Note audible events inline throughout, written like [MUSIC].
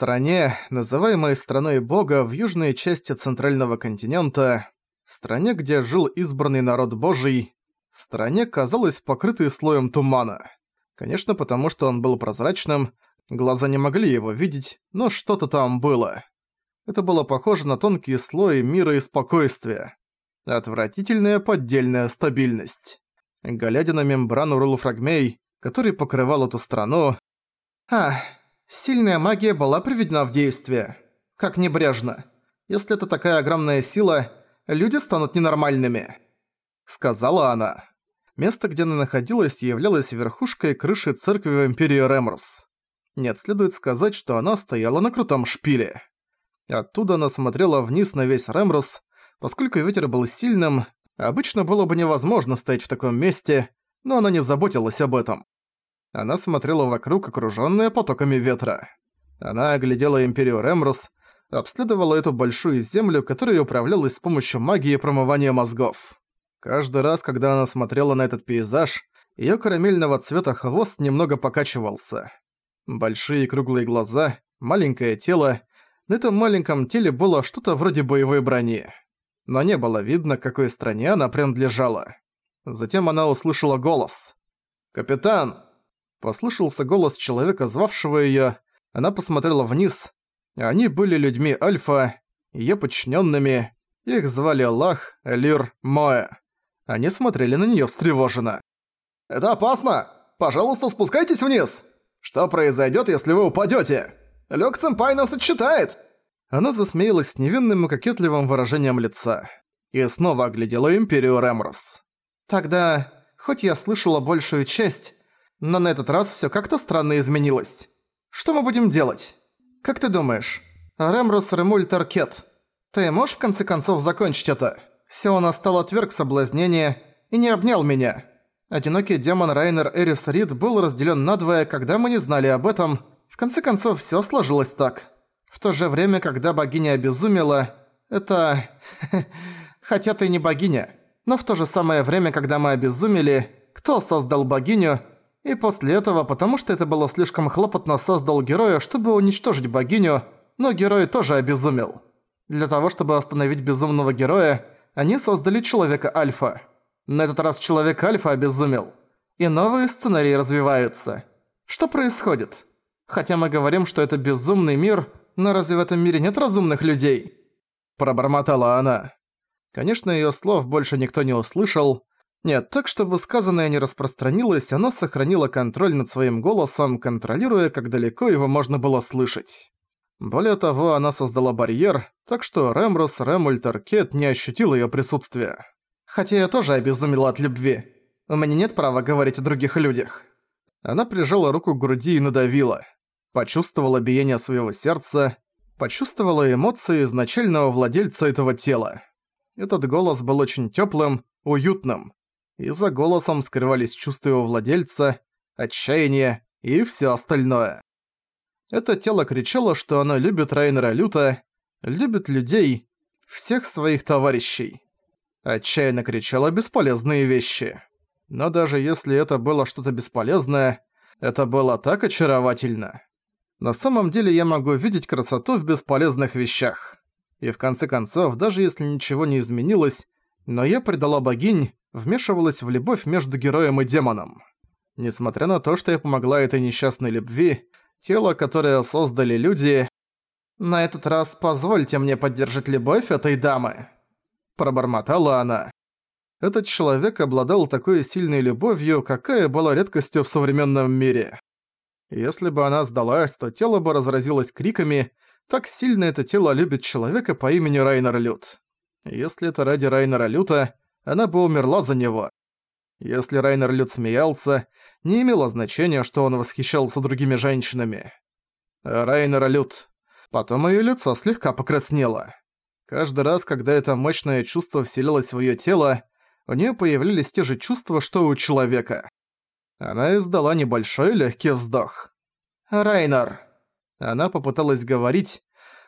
стране, называемой страной бога в южной части центрального континента, стране, где жил избранный народ божий, стране казалось покрытой слоем тумана. Конечно, потому что он был прозрачным, глаза не могли его видеть, но что-то там было. Это было похоже на тонкий слой мира и спокойствия. Отвратительная поддельная стабильность. Глядя на мембрану Рулфрагмей, который покрывал эту страну... А, сильная магия была приведена в действие. Как небрежно. Если это такая огромная сила, люди станут ненормальными. Сказала она. Место, где она находилась, являлось верхушкой крыши церкви в Империи Ремрус. Нет, следует сказать, что она стояла на крутом шпиле. Оттуда она смотрела вниз на весь Ремрус. Поскольку ветер был сильным, обычно было бы невозможно стоять в таком месте, но она не заботилась об этом. Она смотрела вокруг, окружённая потоками ветра. Она оглядела Империю Ремрус, обследовала эту большую землю, которая управлялась с помощью магии промывания мозгов. Каждый раз, когда она смотрела на этот пейзаж, её карамельного цвета хвост немного покачивался. Большие круглые глаза, маленькое тело. На этом маленьком теле было что-то вроде боевой брони. Но не было видно, какой стране она принадлежала. Затем она услышала голос. «Капитан!» Послышался голос человека, звавшего её. Она посмотрела вниз. Они были людьми Альфа, её подчинёнными. Их звали Лах, Лир, Моэ. Они смотрели на неё встревоженно. «Это опасно! Пожалуйста, спускайтесь вниз! Что произойдёт, если вы упадёте? Люк-сэмпай нас отчитает!» Она засмеялась с невинным и кокетливым выражением лица. И снова оглядела Империю Рэмрос. «Тогда, хоть я слышала большую часть, но на этот раз всё как-то странно изменилось. Что мы будем делать? Как ты думаешь, Рэмрос Ремуль Таркет, ты можешь в конце концов закончить это?» Сиона стал отверг соблазнение и не обнял меня. Одинокий демон Райнер Эрис Рид был разделен надвое, когда мы не знали об этом. В конце концов, все сложилось так. В то же время, когда богиня обезумела, это... [LAUGHS] Хотя ты не богиня. Но в то же самое время, когда мы обезумели, кто создал богиню, и после этого, потому что это было слишком хлопотно, создал героя, чтобы уничтожить богиню, но герой тоже обезумел. Для того, чтобы остановить безумного героя, они создали Человека Альфа. На этот раз Человек Альфа обезумел. И новые сценарии развиваются. Что происходит? Хотя мы говорим, что это безумный мир, но разве в этом мире нет разумных людей? Пробормотала она. Конечно, её слов больше никто не услышал. Нет, так чтобы сказанное не распространилось, она сохранила контроль над своим голосом, контролируя, как далеко его можно было слышать. Более того, она создала барьер, так что Рэмрус Рэмультаркет не ощутил её присутствия. Хотя я тоже обезумела от любви. У меня нет права говорить о других людях. Она прижала руку к груди и надавила. Почувствовала биение своего сердца, почувствовала эмоции изначального владельца этого тела. Этот голос был очень тёплым, уютным. И за голосом скрывались чувства его владельца, отчаяние и всё остальное. Это тело кричало, что оно любит Райнера Люта, любит людей, всех своих товарищей. Отчаянно кричало бесполезные вещи. Но даже если это было что-то бесполезное, это было так очаровательно. На самом деле я могу видеть красоту в бесполезных вещах. И в конце концов, даже если ничего не изменилось, но я предала богинь, вмешивалась в любовь между героем и демоном. Несмотря на то, что я помогла этой несчастной любви, тело, которое создали люди... На этот раз позвольте мне поддержать любовь этой дамы. Пробормотала она. Этот человек обладал такой сильной любовью, какая была редкостью в современном мире. Если бы она сдалась, то тело бы разразилось криками, так сильно это тело любит человека по имени Райнер Лют. Если это ради Райнера Люта, она бы умерла за него. Если Райнер Люд смеялся, не имело значения, что он восхищался другими женщинами. Райнер Люд. Потом её лицо слегка покраснело. Каждый раз, когда это мощное чувство вселилось в её тело, у неё появлялись те же чувства, что у человека. Она издала небольшой легкий вздох. «Райнер!» Она попыталась говорить,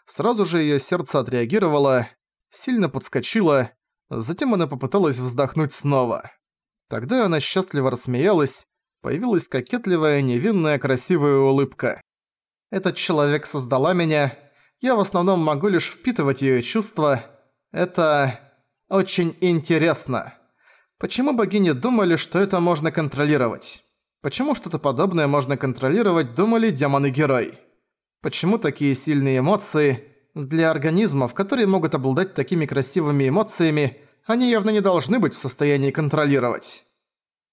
сразу же её сердце отреагировало, сильно подскочило, затем она попыталась вздохнуть снова. Тогда она счастливо рассмеялась, появилась кокетливая, невинная, красивая улыбка. Этот человек создала меня. Я в основном могу лишь впитывать её чувства. Это... очень интересно. Почему богини думали, что это можно контролировать? Почему что-то подобное можно контролировать, думали демоны-герой? Почему такие сильные эмоции... Для организмов, которые могут обладать такими красивыми эмоциями, они явно не должны быть в состоянии контролировать.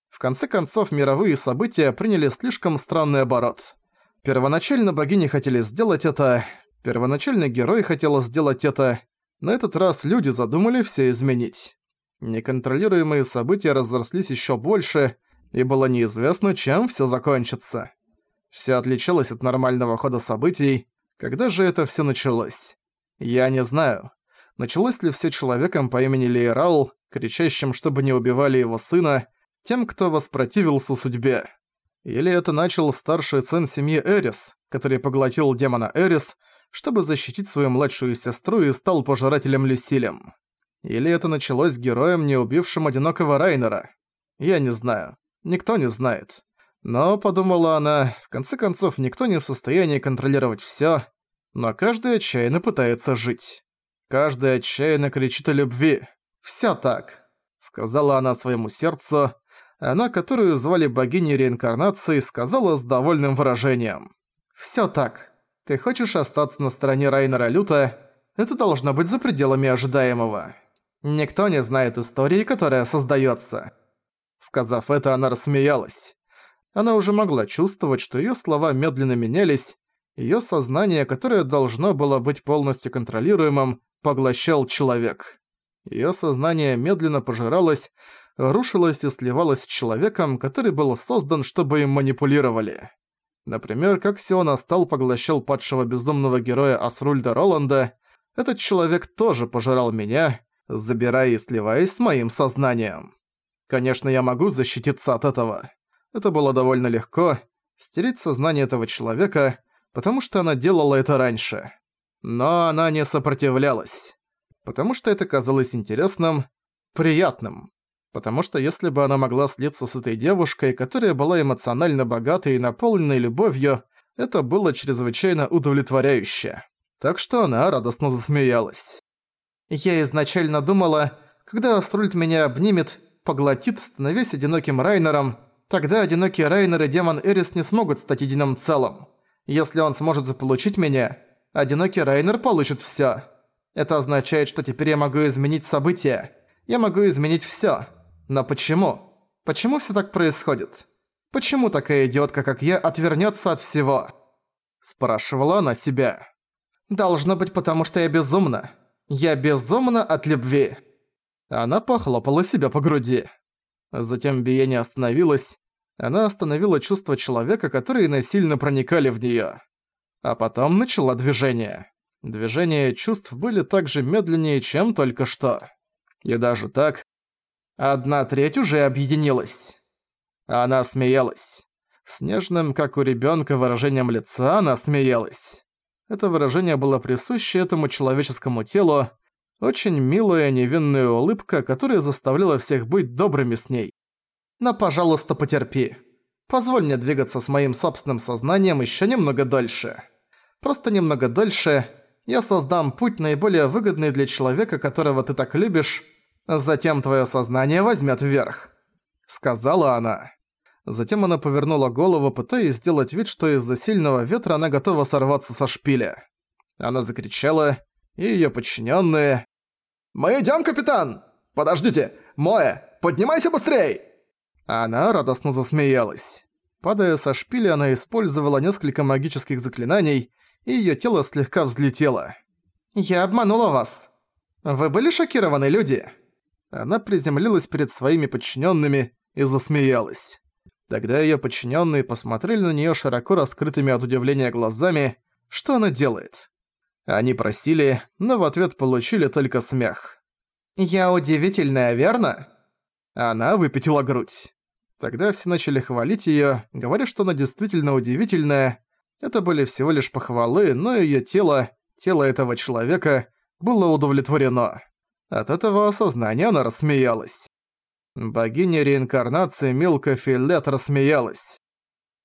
В конце концов, мировые события приняли слишком странный оборот. Первоначально богини хотели сделать это, первоначально герой хотел сделать это, на этот раз люди задумали все изменить. Неконтролируемые события разрослись еще больше, и было неизвестно, чем все закончится. Все отличалось от нормального хода событий, когда же это все началось? Я не знаю. Началось ли все человеком по имени Лейрал, кричащим, чтобы не убивали его сына, тем, кто воспротивился судьбе? Или это начал старший сын семьи Эрис, который поглотил демона Эрис, чтобы защитить свою младшую сестру и стал пожирателем Люсилем? Или это началось героем, не убившим одинокого Райнера? Я не знаю. Никто не знает. Но, подумала она, в конце концов, никто не в состоянии контролировать всё, но каждый отчаянно пытается жить. Каждый отчаянно кричит о любви. «Всё так», — сказала она своему сердцу. Она, которую звали богиней реинкарнации, сказала с довольным выражением. «Всё так. Ты хочешь остаться на стороне Райнера Люта? Это должно быть за пределами ожидаемого. Никто не знает истории, которая создаётся». Сказав это, она рассмеялась. Она уже могла чувствовать, что её слова медленно менялись, её сознание, которое должно было быть полностью контролируемым, поглощал человек. Её сознание медленно пожиралось, рушилось и сливалось с человеком, который был создан, чтобы им манипулировали. Например, как Сиона стал поглощал падшего безумного героя Асрульда Роланда, этот человек тоже пожирал меня, забирая и сливаясь с моим сознанием. Конечно, я могу защититься от этого. Это было довольно легко, стереть сознание этого человека, потому что она делала это раньше. Но она не сопротивлялась. Потому что это казалось интересным, приятным. Потому что если бы она могла слиться с этой девушкой, которая была эмоционально богатой и наполненной любовью, это было чрезвычайно удовлетворяюще. Так что она радостно засмеялась. Я изначально думала, когда Аструльт меня обнимет, поглотит, становясь одиноким Райнером, Тогда одинокий Райнер и демон Эрис не смогут стать единым целым. Если он сможет заполучить меня, одинокий Райнер получит всё. Это означает, что теперь я могу изменить события. Я могу изменить всё. Но почему? Почему всё так происходит? Почему такая идиотка, как я, отвернётся от всего? Спрашивала она себя. Должно быть потому, что я безумна. Я безумна от любви. Она похлопала себя по груди. Затем биение остановилось. Она остановила чувства человека, которые насильно проникали в неё. А потом начала движение. Движения чувств были так же медленнее, чем только что. И даже так... Одна треть уже объединилась. Она смеялась. С нежным, как у ребёнка, выражением лица она смеялась. Это выражение было присуще этому человеческому телу, очень милая невинная улыбка, которая заставляла всех быть добрыми с ней. Но, пожалуйста, потерпи. Позволь мне двигаться с моим собственным сознанием еще немного дольше. Просто немного дольше я создам путь наиболее выгодный для человека, которого ты так любишь, затем твое сознание возьмет вверх», — сказала она. Затем она повернула голову, пытаясь сделать вид, что из-за сильного ветра она готова сорваться со шпиля. Она закричала, и её подчинённые, «Мы идём, капитан! Подождите! Моэ, поднимайся быстрей!» Она радостно засмеялась. Падая со шпиля, она использовала несколько магических заклинаний, и её тело слегка взлетело. «Я обманула вас. Вы были шокированы, люди?» Она приземлилась перед своими подчинёнными и засмеялась. Тогда её подчинённые посмотрели на неё широко раскрытыми от удивления глазами, что она делает. Они просили, но в ответ получили только смех. «Я удивительная, верно?» Она выпятила грудь. Тогда все начали хвалить её, говоря, что она действительно удивительная. Это были всего лишь похвалы, но её тело, тело этого человека, было удовлетворено. От этого осознания она рассмеялась. Богиня реинкарнации Милка Филет рассмеялась.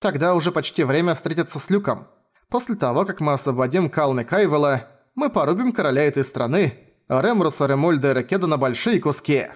«Тогда уже почти время встретиться с Люком. После того, как мы освободим Калны Кайвела, мы порубим короля этой страны, Ремруса Ремольда и Ракеда на большие куски.